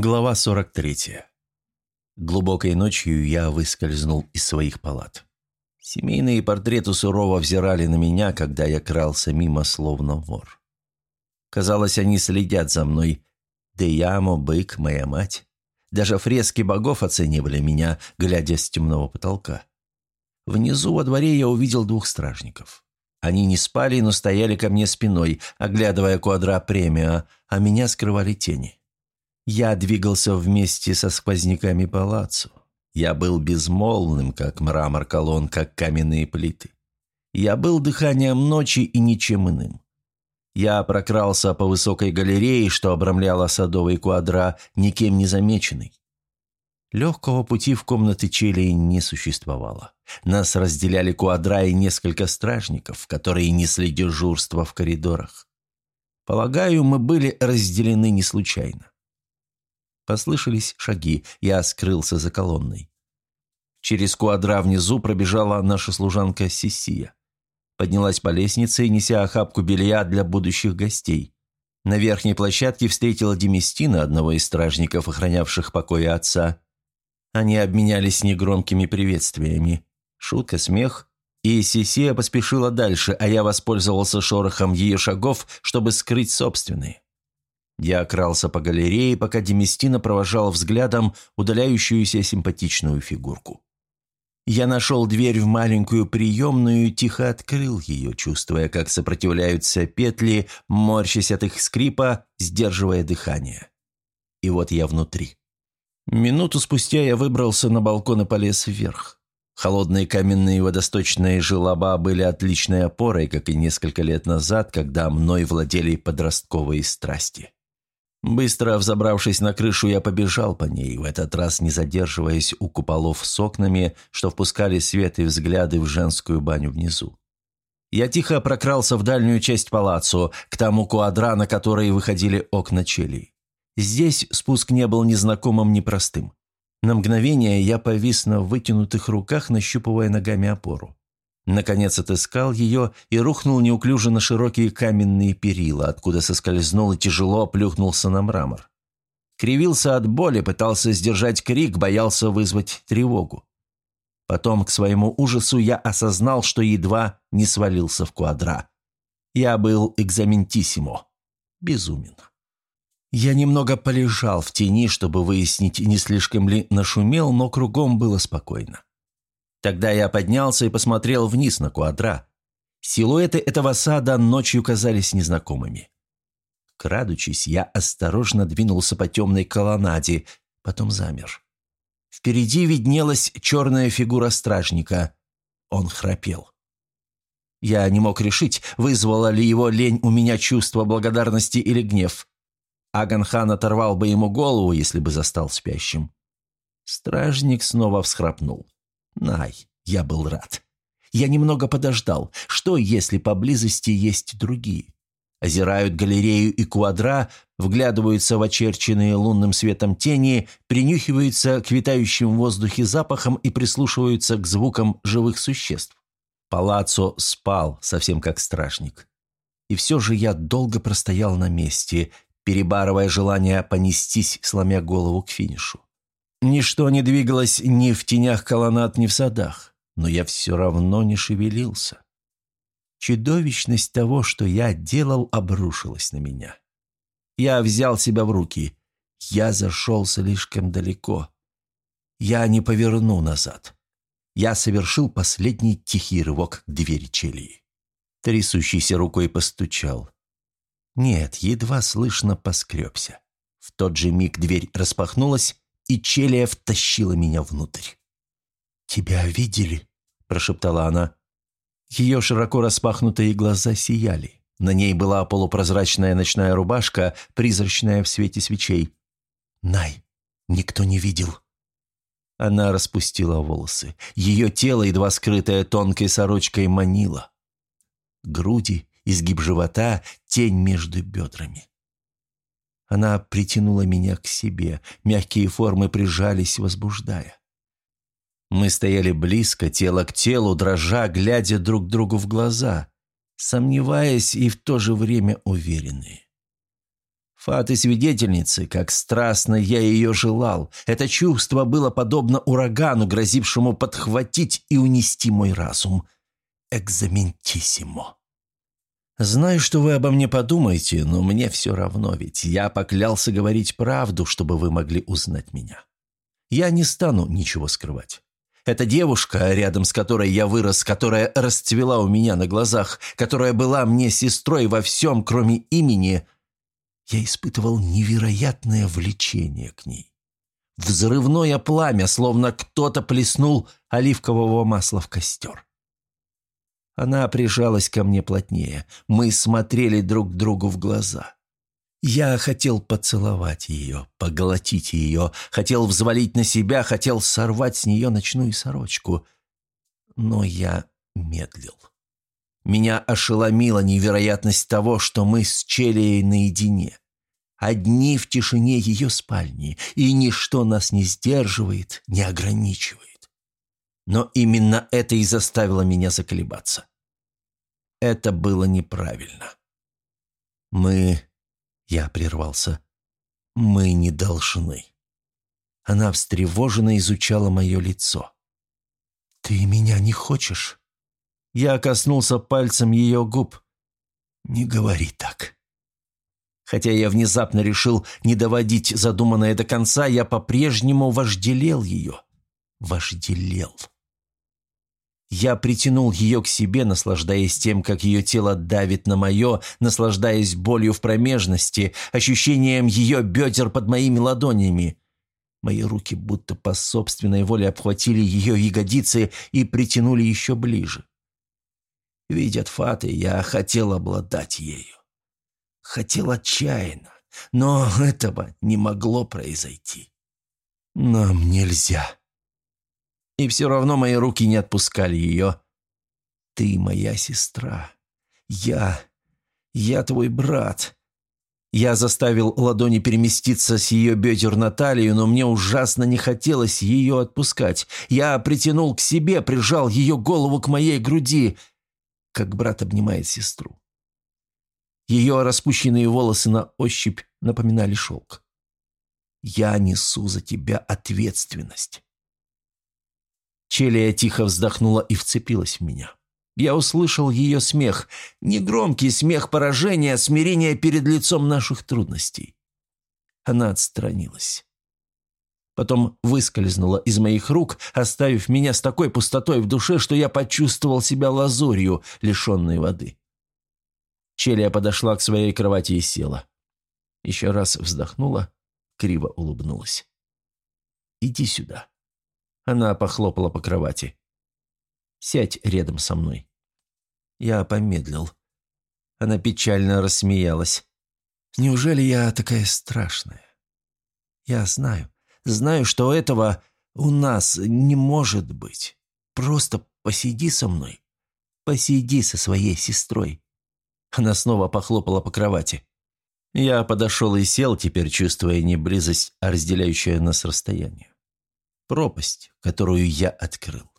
Глава 43. Глубокой ночью я выскользнул из своих палат. Семейные портреты сурово взирали на меня, когда я крался мимо, словно вор. Казалось, они следят за мной. Деямо, бык, моя мать. Даже фрески богов оценивали меня, глядя с темного потолка. Внизу во дворе я увидел двух стражников. Они не спали, но стояли ко мне спиной, оглядывая квадра премиа, а меня скрывали тени. Я двигался вместе со сквозняками палаццо. Я был безмолвным, как мрамор колонн, как каменные плиты. Я был дыханием ночи и ничем иным. Я прокрался по высокой галерее, что обрамляла садовый квадра, никем не замеченный. Легкого пути в комнаты челей не существовало. Нас разделяли квадра и несколько стражников, которые несли дежурство в коридорах. Полагаю, мы были разделены не случайно. Послышались шаги, я скрылся за колонной. Через квадра внизу пробежала наша служанка Сисия. Поднялась по лестнице, неся охапку белья для будущих гостей. На верхней площадке встретила Демистина, одного из стражников, охранявших покои отца. Они обменялись негромкими приветствиями. Шутка, смех. И Сисия поспешила дальше, а я воспользовался шорохом ее шагов, чтобы скрыть собственные. Я крался по галерее, пока Деместина провожал взглядом удаляющуюся симпатичную фигурку. Я нашел дверь в маленькую приемную и тихо открыл ее, чувствуя, как сопротивляются петли, морщась от их скрипа, сдерживая дыхание. И вот я внутри. Минуту спустя я выбрался на балкон и полез вверх. Холодные каменные водосточные желоба были отличной опорой, как и несколько лет назад, когда мной владели подростковые страсти. Быстро взобравшись на крышу, я побежал по ней, в этот раз не задерживаясь у куполов с окнами, что впускали свет и взгляды в женскую баню внизу. Я тихо прокрался в дальнюю часть палаццо, к тому куадра, на который выходили окна челей. Здесь спуск не был незнакомым, непростым. На мгновение я повис на вытянутых руках, нащупывая ногами опору. Наконец отыскал ее и рухнул неуклюже на широкие каменные перила, откуда соскользнул и тяжело плюхнулся на мрамор. Кривился от боли, пытался сдержать крик, боялся вызвать тревогу. Потом, к своему ужасу, я осознал, что едва не свалился в квадра. Я был экзаментиссимо. Безумен. Я немного полежал в тени, чтобы выяснить, не слишком ли нашумел, но кругом было спокойно. Тогда я поднялся и посмотрел вниз на квадра. Силуэты этого сада ночью казались незнакомыми. Крадучись, я осторожно двинулся по темной колоннаде, потом замер. Впереди виднелась черная фигура стражника. Он храпел. Я не мог решить, вызвала ли его лень у меня чувство благодарности или гнев. Аганхан оторвал бы ему голову, если бы застал спящим. Стражник снова всхрапнул. Най, я был рад. Я немного подождал. Что, если поблизости есть другие? Озирают галерею и квадра, вглядываются в очерченные лунным светом тени, принюхиваются к витающим в воздухе запахам и прислушиваются к звукам живых существ. Палаццо спал, совсем как стражник. И все же я долго простоял на месте, перебарывая желание понестись, сломя голову к финишу. Ничто не двигалось ни в тенях колоннад, ни в садах, но я все равно не шевелился. Чудовищность того, что я делал, обрушилась на меня. Я взял себя в руки. Я зашел слишком далеко. Я не поверну назад. Я совершил последний тихий рывок к двери челии. Трясущейся рукой постучал. Нет, едва слышно поскребся. В тот же миг дверь распахнулась, и Челия втащила меня внутрь. «Тебя видели?» – прошептала она. Ее широко распахнутые глаза сияли. На ней была полупрозрачная ночная рубашка, призрачная в свете свечей. «Най, никто не видел». Она распустила волосы. Ее тело, едва скрытое тонкой сорочкой, манило. Груди, изгиб живота, тень между бедрами. Она притянула меня к себе, мягкие формы прижались, возбуждая. Мы стояли близко, тело к телу, дрожа, глядя друг другу в глаза, сомневаясь и в то же время уверенные. Фаты свидетельницы, как страстно я ее желал. Это чувство было подобно урагану, грозившему подхватить и унести мой разум. Экзаментиссимо. Знаю, что вы обо мне подумаете, но мне все равно, ведь я поклялся говорить правду, чтобы вы могли узнать меня. Я не стану ничего скрывать. Эта девушка, рядом с которой я вырос, которая расцвела у меня на глазах, которая была мне сестрой во всем, кроме имени – я испытывал невероятное влечение к ней. Взрывное пламя, словно кто-то плеснул оливкового масла в костер. Она прижалась ко мне плотнее. Мы смотрели друг другу в глаза. Я хотел поцеловать ее, поглотить ее, хотел взвалить на себя, хотел сорвать с нее ночную сорочку. Но я медлил. Меня ошеломила невероятность того, что мы с Челией наедине. Одни в тишине ее спальни, и ничто нас не сдерживает, не ограничивает. Но именно это и заставило меня заколебаться. Это было неправильно. Мы... Я прервался. Мы не должны. Она встревоженно изучала мое лицо. «Ты меня не хочешь?» Я коснулся пальцем ее губ. «Не говори так». Хотя я внезапно решил не доводить задуманное до конца, я по-прежнему вожделел ее. Вожделел. Я притянул ее к себе, наслаждаясь тем, как ее тело давит на мое, наслаждаясь болью в промежности, ощущением ее бедер под моими ладонями. Мои руки будто по собственной воле обхватили ее ягодицы и притянули еще ближе. Видят фаты, я хотел обладать ею. Хотел отчаянно, но этого не могло произойти. Нам нельзя. И все равно мои руки не отпускали ее. Ты моя сестра. Я... я твой брат. Я заставил ладони переместиться с ее бедер на талию, но мне ужасно не хотелось ее отпускать. Я притянул к себе, прижал ее голову к моей груди — как брат обнимает сестру. Ее распущенные волосы на ощупь напоминали шелк. «Я несу за тебя ответственность». Челия тихо вздохнула и вцепилась в меня. Я услышал ее смех, негромкий смех поражения, смирения перед лицом наших трудностей. Она отстранилась потом выскользнула из моих рук, оставив меня с такой пустотой в душе, что я почувствовал себя лазурью, лишенной воды. Челия подошла к своей кровати и села. Еще раз вздохнула, криво улыбнулась. «Иди сюда». Она похлопала по кровати. «Сядь рядом со мной». Я помедлил. Она печально рассмеялась. «Неужели я такая страшная?» «Я знаю. Знаю, что этого у нас не может быть. Просто посиди со мной. Посиди со своей сестрой». Она снова похлопала по кровати. Я подошел и сел, теперь чувствуя не близость, а разделяющее нас расстояние. Пропасть, которую я открыл.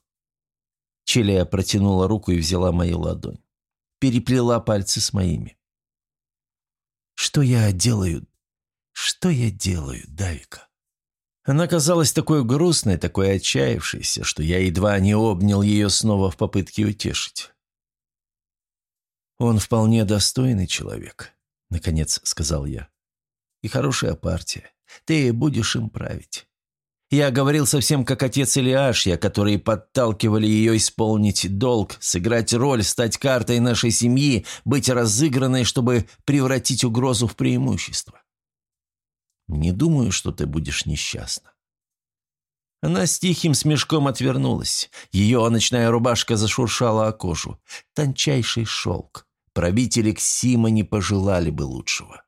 Челия протянула руку и взяла мою ладонь. Переплела пальцы с моими. «Что я делаю? Что я делаю, Давика?» Она казалась такой грустной, такой отчаявшейся, что я едва не обнял ее снова в попытке утешить. «Он вполне достойный человек», — наконец сказал я. «И хорошая партия. Ты будешь им править». Я говорил совсем как отец Илиашья, которые подталкивали ее исполнить долг, сыграть роль, стать картой нашей семьи, быть разыгранной, чтобы превратить угрозу в преимущество. Не думаю, что ты будешь несчастна». Она с тихим смешком отвернулась. Ее ночная рубашка зашуршала о кожу. Тончайший шелк. Правители Ксима не пожелали бы лучшего.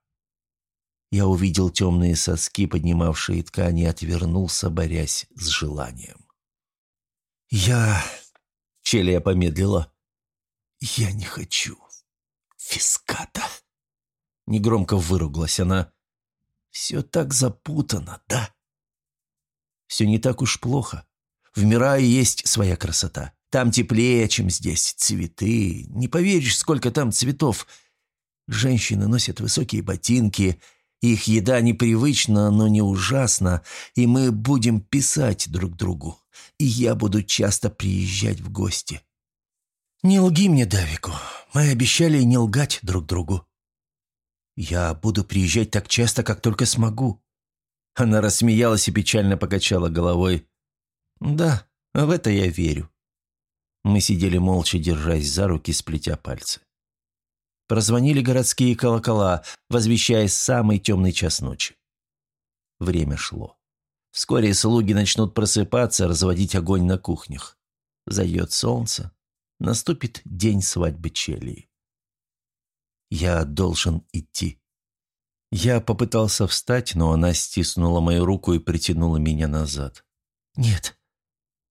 Я увидел темные соски, поднимавшие ткани, отвернулся, борясь с желанием. «Я...» — Челия помедлила. «Я не хочу. Фиската!» Негромко выруглась она. Все так запутано, да? Все не так уж плохо. В Мирае есть своя красота. Там теплее, чем здесь. Цветы. Не поверишь, сколько там цветов. Женщины носят высокие ботинки. Их еда непривычна, но не ужасна, и мы будем писать друг другу, и я буду часто приезжать в гости. Не лги мне, Давику, мы обещали не лгать друг другу. Я буду приезжать так часто, как только смогу. Она рассмеялась и печально покачала головой. Да, в это я верю. Мы сидели молча, держась за руки, сплетя пальцы. Прозвонили городские колокола, возвещая самый темный час ночи. Время шло. Вскоре слуги начнут просыпаться, разводить огонь на кухнях. Зайдет солнце. Наступит день свадьбы Челии. Я должен идти. Я попытался встать, но она стиснула мою руку и притянула меня назад. «Нет.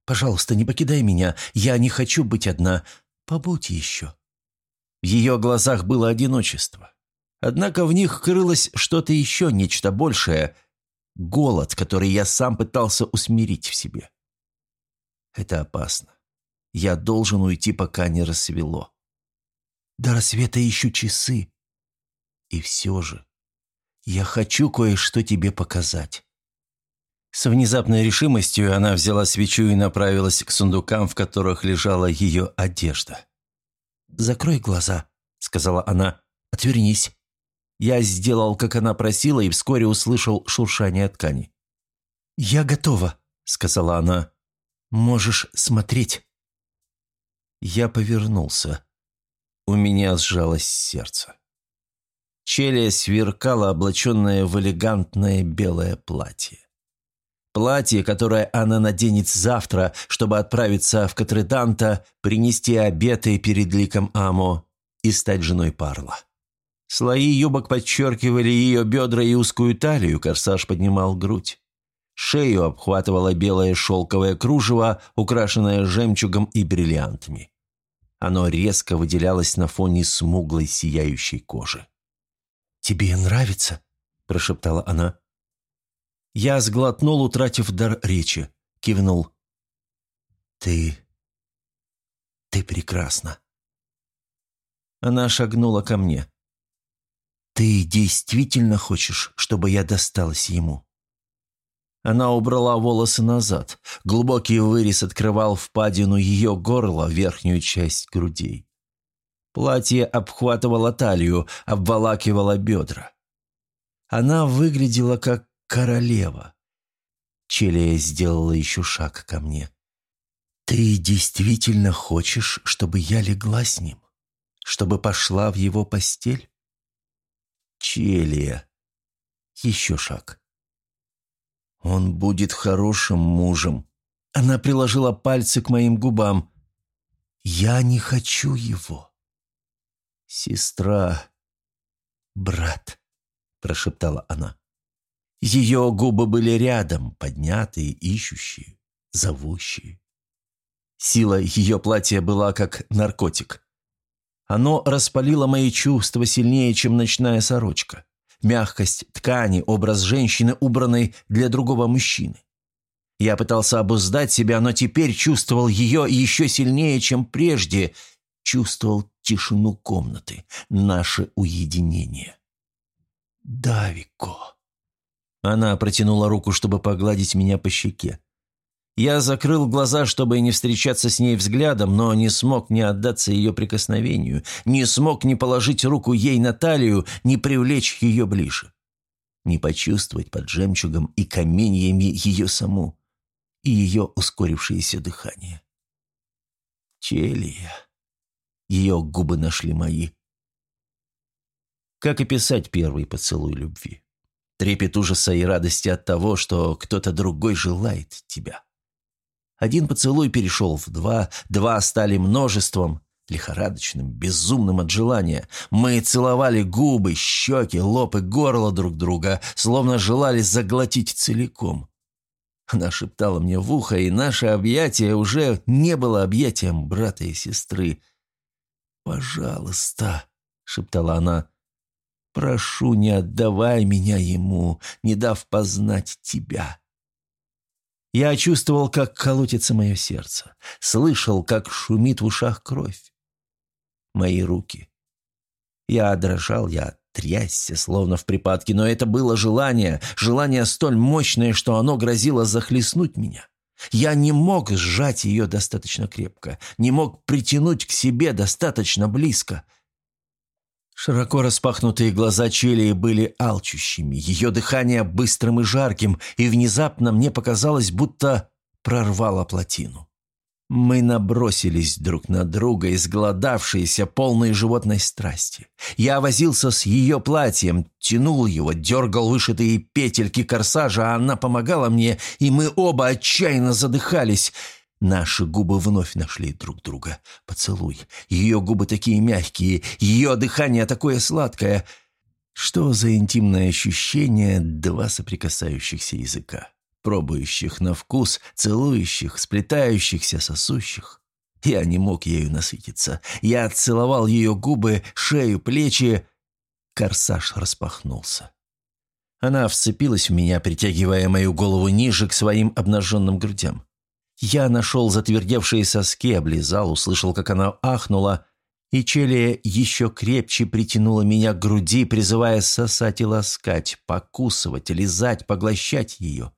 Пожалуйста, не покидай меня. Я не хочу быть одна. Побудь еще». В ее глазах было одиночество. Однако в них крылось что-то еще, нечто большее. Голод, который я сам пытался усмирить в себе. Это опасно. Я должен уйти, пока не рассвело. До рассвета еще часы. И все же, я хочу кое-что тебе показать. С внезапной решимостью она взяла свечу и направилась к сундукам, в которых лежала ее одежда. «Закрой глаза», — сказала она. «Отвернись». Я сделал, как она просила, и вскоре услышал шуршание ткани. «Я готова», — сказала она. «Можешь смотреть». Я повернулся. У меня сжалось сердце. Челия сверкала, облаченная в элегантное белое платье. Платье, которое она наденет завтра, чтобы отправиться в Катреданта, принести обеты перед ликом Амо и стать женой Парла. Слои юбок подчеркивали ее бедра и узкую талию, корсаж поднимал грудь. Шею обхватывало белое шелковое кружево, украшенное жемчугом и бриллиантами. Оно резко выделялось на фоне смуглой сияющей кожи. «Тебе нравится?» – прошептала она. Я сглотнул, утратив дар речи. Кивнул. «Ты... ты прекрасна». Она шагнула ко мне. «Ты действительно хочешь, чтобы я досталась ему?» Она убрала волосы назад. Глубокий вырез открывал впадину ее горла, верхнюю часть грудей. Платье обхватывало талию, обволакивало бедра. Она выглядела как королева. Челия сделала еще шаг ко мне. «Ты действительно хочешь, чтобы я легла с ним? Чтобы пошла в его постель?» «Челия!» Еще шаг. «Он будет хорошим мужем». Она приложила пальцы к моим губам. «Я не хочу его». «Сестра, брат», — прошептала она. Ее губы были рядом, поднятые, ищущие, зовущие. Сила ее платья была как наркотик. Оно распалило мои чувства сильнее, чем ночная сорочка. Мягкость ткани, образ женщины, убранной для другого мужчины. Я пытался обуздать себя, но теперь чувствовал ее еще сильнее, чем прежде. Чувствовал тишину комнаты, наше уединение. «Давико», она протянула руку, чтобы погладить меня по щеке. Я закрыл глаза, чтобы не встречаться с ней взглядом, но не смог не отдаться ее прикосновению, не смог не положить руку ей на талию, не привлечь ее ближе, не почувствовать под жемчугом и каменьями ее саму и ее ускорившееся дыхание. Челия. Ее губы нашли мои. Как описать первый поцелуй любви? Трепет ужаса и радости от того, что кто-то другой желает тебя. Один поцелуй перешел в два, два стали множеством, лихорадочным, безумным от желания. Мы целовали губы, щеки, лоб и горло друг друга, словно желали заглотить целиком. Она шептала мне в ухо, и наше объятие уже не было объятием брата и сестры. «Пожалуйста», — шептала она, Прошу, не отдавай меня ему, не дав познать тебя». Я чувствовал, как колотится мое сердце, слышал, как шумит в ушах кровь. Мои руки. Я дрожал, я трясся, словно в припадке, но это было желание, желание столь мощное, что оно грозило захлестнуть меня. Я не мог сжать ее достаточно крепко, не мог притянуть к себе достаточно близко. Широко распахнутые глаза Челии были алчущими, ее дыхание быстрым и жарким, и внезапно мне показалось, будто прорвало плотину. Мы набросились друг на друга, изголодавшиеся, полные животной страсти. Я возился с ее платьем, тянул его, дергал вышитые петельки корсажа, а она помогала мне, и мы оба отчаянно задыхались. Наши губы вновь нашли друг друга. Поцелуй. Ее губы такие мягкие, ее дыхание такое сладкое. Что за интимное ощущение два соприкасающихся языка? пробующих на вкус, целующих, сплетающихся, сосущих. Я не мог ею насытиться. Я целовал ее губы, шею, плечи. Корсаж распахнулся. Она вцепилась в меня, притягивая мою голову ниже к своим обнаженным грудям. Я нашел затвердевшие соски, облизал, услышал, как она ахнула, и Челия еще крепче притянула меня к груди, призывая сосать и ласкать, покусывать, лизать, поглощать ее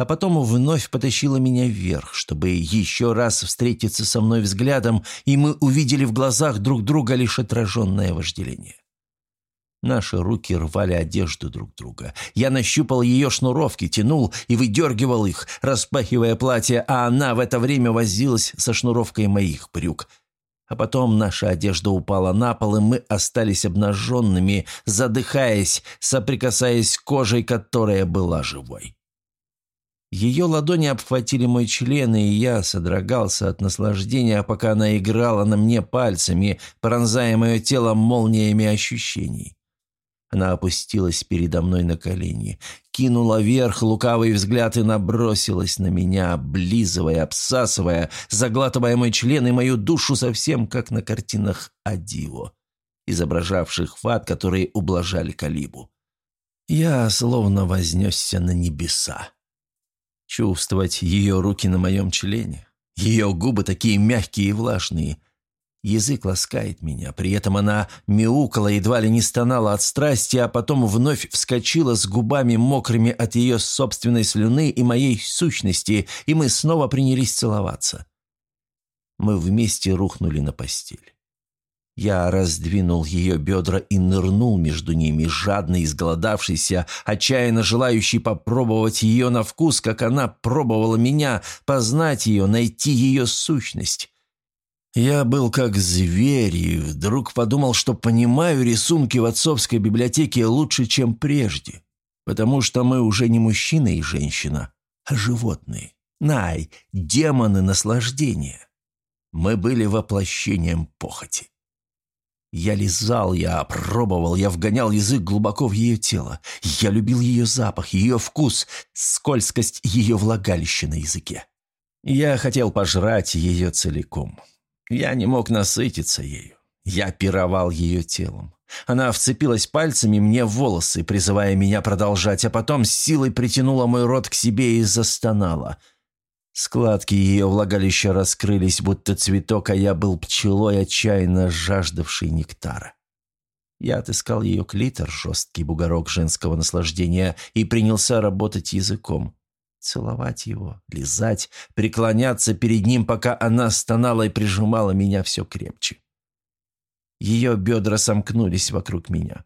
а потом вновь потащила меня вверх, чтобы еще раз встретиться со мной взглядом, и мы увидели в глазах друг друга лишь отраженное вожделение. Наши руки рвали одежду друг друга. Я нащупал ее шнуровки, тянул и выдергивал их, распахивая платье, а она в это время возилась со шнуровкой моих брюк. А потом наша одежда упала на пол, и мы остались обнаженными, задыхаясь, соприкасаясь кожей, которая была живой. Ее ладони обхватили мой член, и я содрогался от наслаждения, пока она играла на мне пальцами, пронзая мое тело молниями ощущений. Она опустилась передо мной на колени, кинула вверх лукавый взгляд и набросилась на меня, облизывая, обсасывая, заглатывая мой член и мою душу совсем как на картинах Адио, изображавших фат, которые ублажали Калибу. Я словно вознесся на небеса. Чувствовать ее руки на моем члене. Ее губы такие мягкие и влажные. Язык ласкает меня, при этом она мяукала, едва ли не стонала от страсти, а потом вновь вскочила с губами мокрыми от ее собственной слюны и моей сущности, и мы снова принялись целоваться. Мы вместе рухнули на постель. Я раздвинул ее бедра и нырнул между ними, жадный, изголодавшийся, отчаянно желающий попробовать ее на вкус, как она пробовала меня, познать ее, найти ее сущность. Я был как зверь и вдруг подумал, что понимаю рисунки в отцовской библиотеке лучше, чем прежде, потому что мы уже не мужчина и женщина, а животные. Най, демоны наслаждения. Мы были воплощением похоти. Я лизал, я пробовал, я вгонял язык глубоко в ее тело. Я любил ее запах, ее вкус, скользкость ее влагалища на языке. Я хотел пожрать ее целиком. Я не мог насытиться ею. Я пировал ее телом. Она вцепилась пальцами мне в волосы, призывая меня продолжать, а потом с силой притянула мой рот к себе и застонала – Складки ее влагалища раскрылись, будто цветок, а я был пчелой, отчаянно жаждавший нектара. Я отыскал ее клитор, жесткий бугорок женского наслаждения, и принялся работать языком. Целовать его, лизать, преклоняться перед ним, пока она стонала и прижимала меня все крепче. Ее бедра сомкнулись вокруг меня.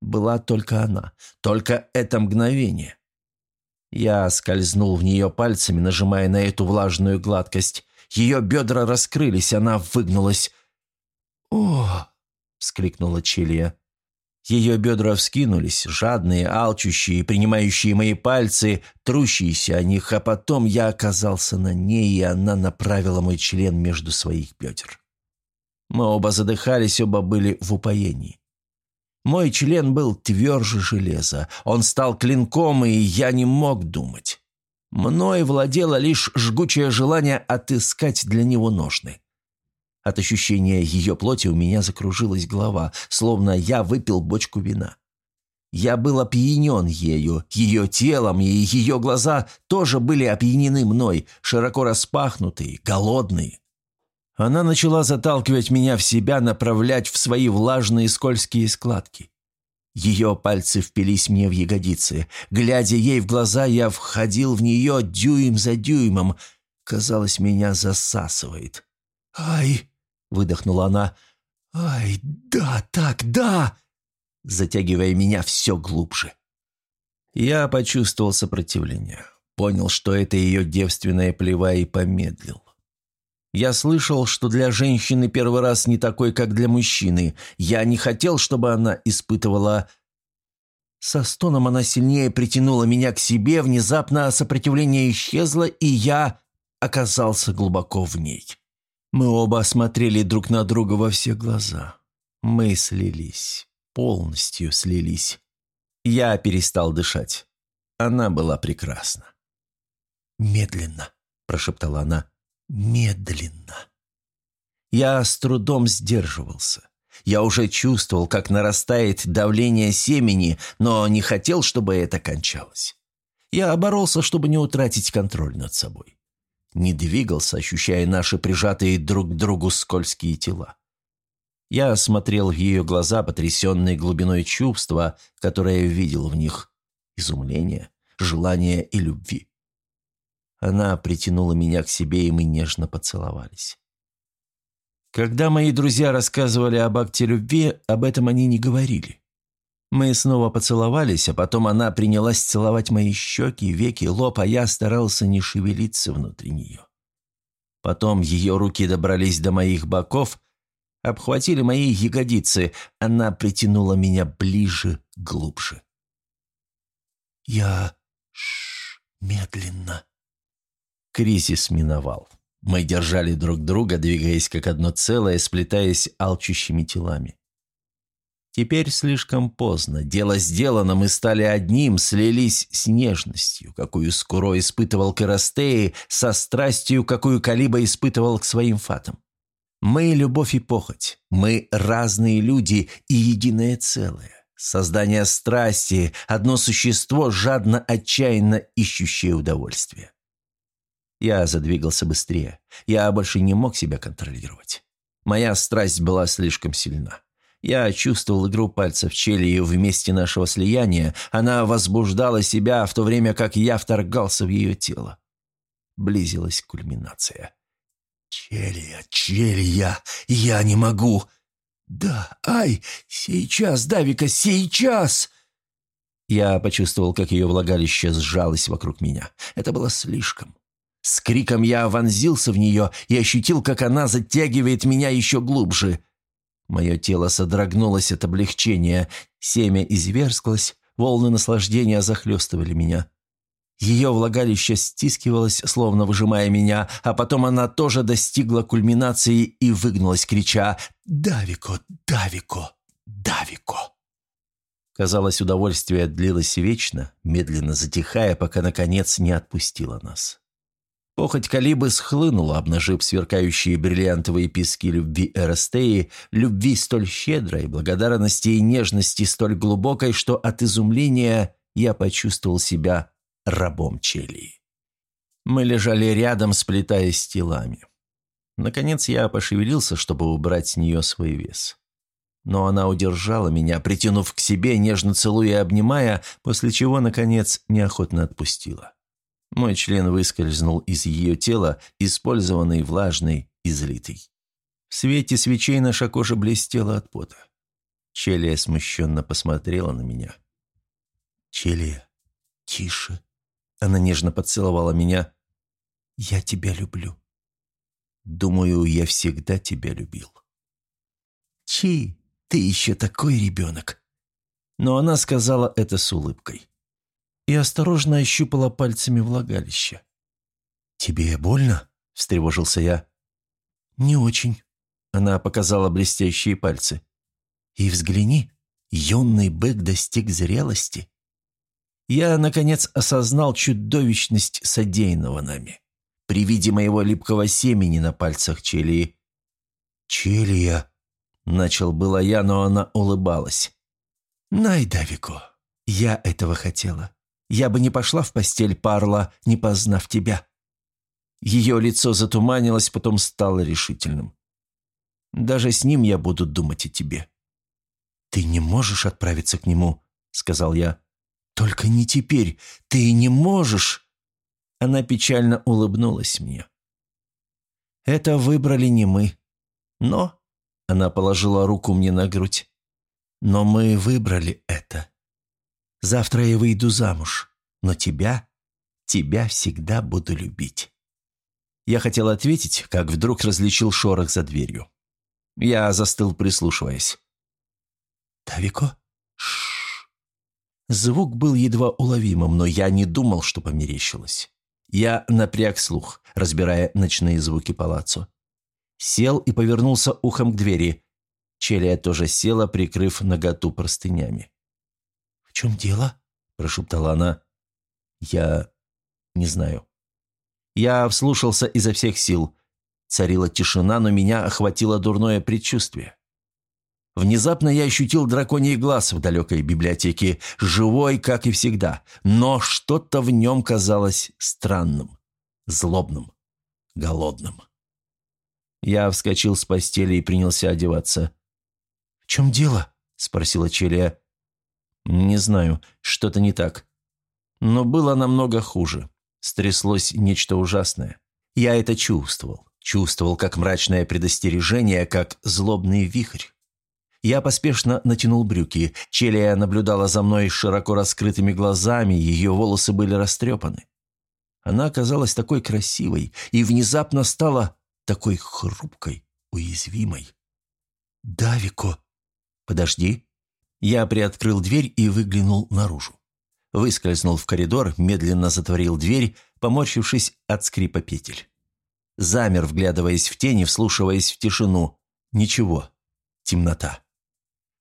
Была только она, только это мгновение. Я скользнул в нее пальцами, нажимая на эту влажную гладкость. Ее бедра раскрылись, она выгнулась. «О!» — вскрикнула Чилия. Ее бедра вскинулись, жадные, алчущие, принимающие мои пальцы, трущиеся о них, а потом я оказался на ней, и она направила мой член между своих бедер. Мы оба задыхались, оба были в упоении. Мой член был тверже железа. Он стал клинком, и я не мог думать. Мной владело лишь жгучее желание отыскать для него ножны. От ощущения ее плоти у меня закружилась голова, словно я выпил бочку вина. Я был опьянен ею, ее телом, и ее глаза тоже были опьянены мной, широко распахнутые, голодные. Она начала заталкивать меня в себя, направлять в свои влажные скользкие складки. Ее пальцы впились мне в ягодицы. Глядя ей в глаза, я входил в нее дюйм за дюймом. Казалось, меня засасывает. «Ай!» — выдохнула она. «Ай, да, так, да!» Затягивая меня все глубже. Я почувствовал сопротивление. Понял, что это ее девственная плева и помедлил. Я слышал, что для женщины первый раз не такой, как для мужчины. Я не хотел, чтобы она испытывала... Со стоном она сильнее притянула меня к себе, внезапно сопротивление исчезло, и я оказался глубоко в ней. Мы оба смотрели друг на друга во все глаза. Мы слились, полностью слились. Я перестал дышать. Она была прекрасна. «Медленно», – прошептала она, медленно. Я с трудом сдерживался. Я уже чувствовал, как нарастает давление семени, но не хотел, чтобы это кончалось. Я боролся, чтобы не утратить контроль над собой. Не двигался, ощущая наши прижатые друг к другу скользкие тела. Я смотрел в ее глаза, потрясенные глубиной чувства, которое видел в них. Изумление, желание и любви. Она притянула меня к себе, и мы нежно поцеловались. Когда мои друзья рассказывали об акте любви, об этом они не говорили. Мы снова поцеловались, а потом она принялась целовать мои щеки, веки, лоб, а я старался не шевелиться внутри нее. Потом ее руки добрались до моих боков, обхватили мои ягодицы, она притянула меня ближе, глубже. Я... Ш, медленно. Кризис миновал. Мы держали друг друга, двигаясь как одно целое, сплетаясь алчущими телами. Теперь слишком поздно. Дело сделано, мы стали одним, слились с нежностью, какую Скуро испытывал к Эрастеи, со страстью, какую Калиба испытывал к своим фатам. Мы – любовь и похоть. Мы – разные люди и единое целое. Создание страсти – одно существо, жадно, отчаянно ищущее удовольствие. Я задвигался быстрее. Я больше не мог себя контролировать. Моя страсть была слишком сильна. Я чувствовал игру пальцев Челии в месте нашего слияния. Она возбуждала себя, в то время как я вторгался в ее тело. Близилась кульминация. «Челия, Челия, я не могу!» «Да, ай, сейчас, Давика, сейчас!» Я почувствовал, как ее влагалище сжалось вокруг меня. Это было слишком. С криком я вонзился в нее и ощутил, как она затягивает меня еще глубже. Мое тело содрогнулось от облегчения, семя изверзглось, волны наслаждения захлестывали меня. Ее влагалище стискивалось, словно выжимая меня, а потом она тоже достигла кульминации и выгнулась, крича «Давико! Давико! Давико!». Казалось, удовольствие длилось вечно, медленно затихая, пока, наконец, не отпустило нас. Похоть Калибы схлынула, обнажив сверкающие бриллиантовые пески любви Эрастеи, любви столь щедрой, благодарности и нежности столь глубокой, что от изумления я почувствовал себя рабом Челии. Мы лежали рядом, сплетаясь телами. Наконец я пошевелился, чтобы убрать с нее свой вес. Но она удержала меня, притянув к себе, нежно целуя и обнимая, после чего, наконец, неохотно отпустила. Мой член выскользнул из ее тела, использованный, влажный, излитый. В свете свечей наша кожа блестела от пота. Челия смущенно посмотрела на меня. «Челия, тише!» Она нежно поцеловала меня. «Я тебя люблю. Думаю, я всегда тебя любил». «Чи, ты еще такой ребенок!» Но она сказала это с улыбкой и осторожно ощупала пальцами влагалище. «Тебе больно?» – встревожился я. «Не очень», – она показала блестящие пальцы. «И взгляни, юный бык достиг зрелости». Я, наконец, осознал чудовищность содеянного нами. При виде моего липкого семени на пальцах Челии. «Челия», — начал было я, но она улыбалась. «Найдавико, я этого хотела. Я бы не пошла в постель, Парла, не познав тебя». Ее лицо затуманилось, потом стало решительным. «Даже с ним я буду думать о тебе». «Ты не можешь отправиться к нему», — сказал я. «Только не теперь. Ты не можешь». Она печально улыбнулась мне. «Это выбрали не мы. Но...» — она положила руку мне на грудь. «Но мы выбрали это. Завтра я выйду замуж, но тебя, тебя всегда буду любить». Я хотел ответить, как вдруг различил шорох за дверью. Я застыл, прислушиваясь. «Тавико? Шш. Звук был едва уловимым, но я не думал, что померещилось. Я напряг слух, разбирая ночные звуки палаццо. Сел и повернулся ухом к двери. Челия тоже села, прикрыв наготу простынями. «В чем дело?» – прошептала она. «Я не знаю». Я вслушался изо всех сил. Царила тишина, но меня охватило дурное предчувствие. Внезапно я ощутил драконий глаз в далекой библиотеке, живой, как и всегда, но что-то в нем казалось странным, злобным, голодным. Я вскочил с постели и принялся одеваться. «В чем дело?» – спросила Челия. «Не знаю, что-то не так. Но было намного хуже. Стряслось нечто ужасное. Я это чувствовал. Чувствовал как мрачное предостережение, как злобный вихрь. Я поспешно натянул брюки. Челия наблюдала за мной широко раскрытыми глазами, ее волосы были растрепаны. Она оказалась такой красивой и внезапно стала такой хрупкой, уязвимой. «Давико!» «Подожди». Я приоткрыл дверь и выглянул наружу. Выскользнул в коридор, медленно затворил дверь, поморщившись от скрипа петель. Замер, вглядываясь в тени, вслушиваясь в тишину. Ничего. Темнота.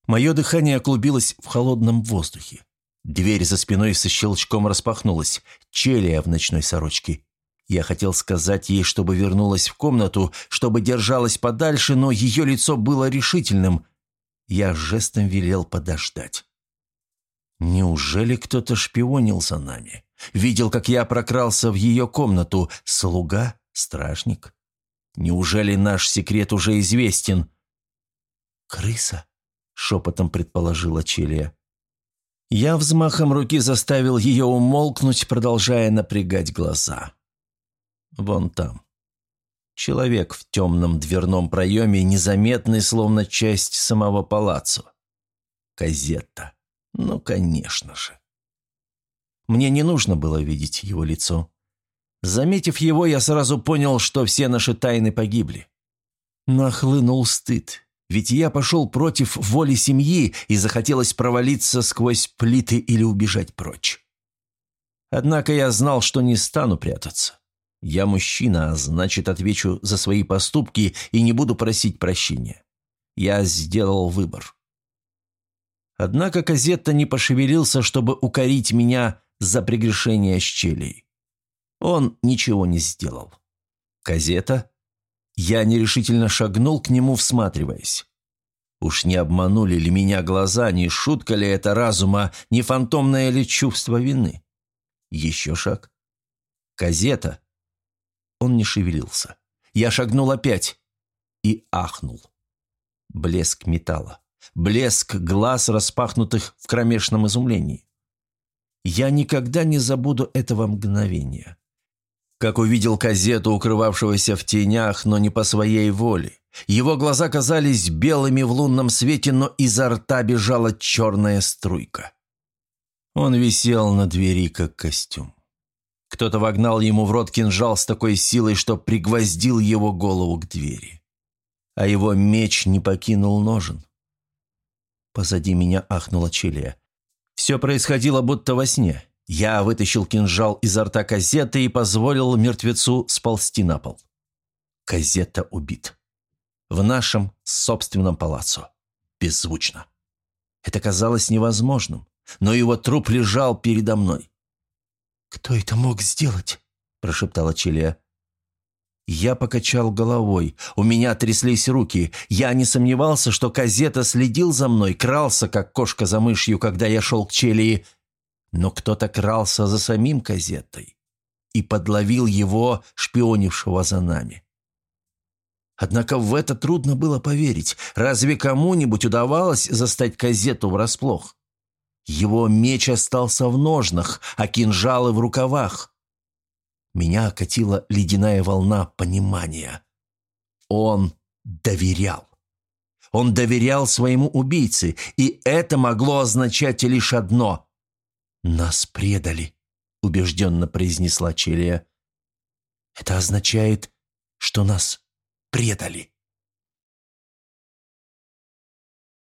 Мое дыхание оклубилось в холодном воздухе. Дверь за спиной со щелчком распахнулась. Челия в ночной сорочке. Я хотел сказать ей, чтобы вернулась в комнату, чтобы держалась подальше, но ее лицо было решительным. Я жестом велел подождать. Неужели кто-то шпионил за нами? Видел, как я прокрался в ее комнату. Слуга? Стражник? Неужели наш секрет уже известен? «Крыса?» — шепотом предположила Челия. Я взмахом руки заставил ее умолкнуть, продолжая напрягать глаза. Вон там. Человек в темном дверном проеме, незаметный, словно часть самого палаццо. Казетта. Ну, конечно же. Мне не нужно было видеть его лицо. Заметив его, я сразу понял, что все наши тайны погибли. Нахлынул стыд, ведь я пошел против воли семьи и захотелось провалиться сквозь плиты или убежать прочь. Однако я знал, что не стану прятаться. Я мужчина, значит, отвечу за свои поступки и не буду просить прощения. Я сделал выбор. Однако Казетта не пошевелился, чтобы укорить меня за прегрешение щелей. Он ничего не сделал. Казета? Я нерешительно шагнул к нему, всматриваясь. Уж не обманули ли меня глаза, не шутка ли это разума, не фантомное ли чувство вины? Еще шаг. Казета. Он не шевелился. Я шагнул опять и ахнул. Блеск металла блеск глаз, распахнутых в кромешном изумлении. Я никогда не забуду этого мгновения. Как увидел казету, укрывавшегося в тенях, но не по своей воле. Его глаза казались белыми в лунном свете, но изо рта бежала черная струйка. Он висел на двери, как костюм. Кто-то вогнал ему в рот кинжал с такой силой, что пригвоздил его голову к двери. А его меч не покинул ножен. Позади меня ахнула Челия. Все происходило будто во сне. Я вытащил кинжал изо рта Казеты и позволил мертвецу сползти на пол. Казета убит. В нашем собственном палаццо. Беззвучно. Это казалось невозможным, но его труп лежал передо мной. «Кто это мог сделать?» – прошептала Челия. Я покачал головой. У меня тряслись руки. Я не сомневался, что Казета следил за мной, крался, как кошка за мышью, когда я шел к Челии. Но кто-то крался за самим Казетой и подловил его, шпионившего за нами. Однако в это трудно было поверить. Разве кому-нибудь удавалось застать Казету врасплох? Его меч остался в ножнах, а кинжалы в рукавах. Меня окатила ледяная волна понимания. Он доверял. Он доверял своему убийце, и это могло означать лишь одно. «Нас предали», — убежденно произнесла Челия. «Это означает, что нас предали».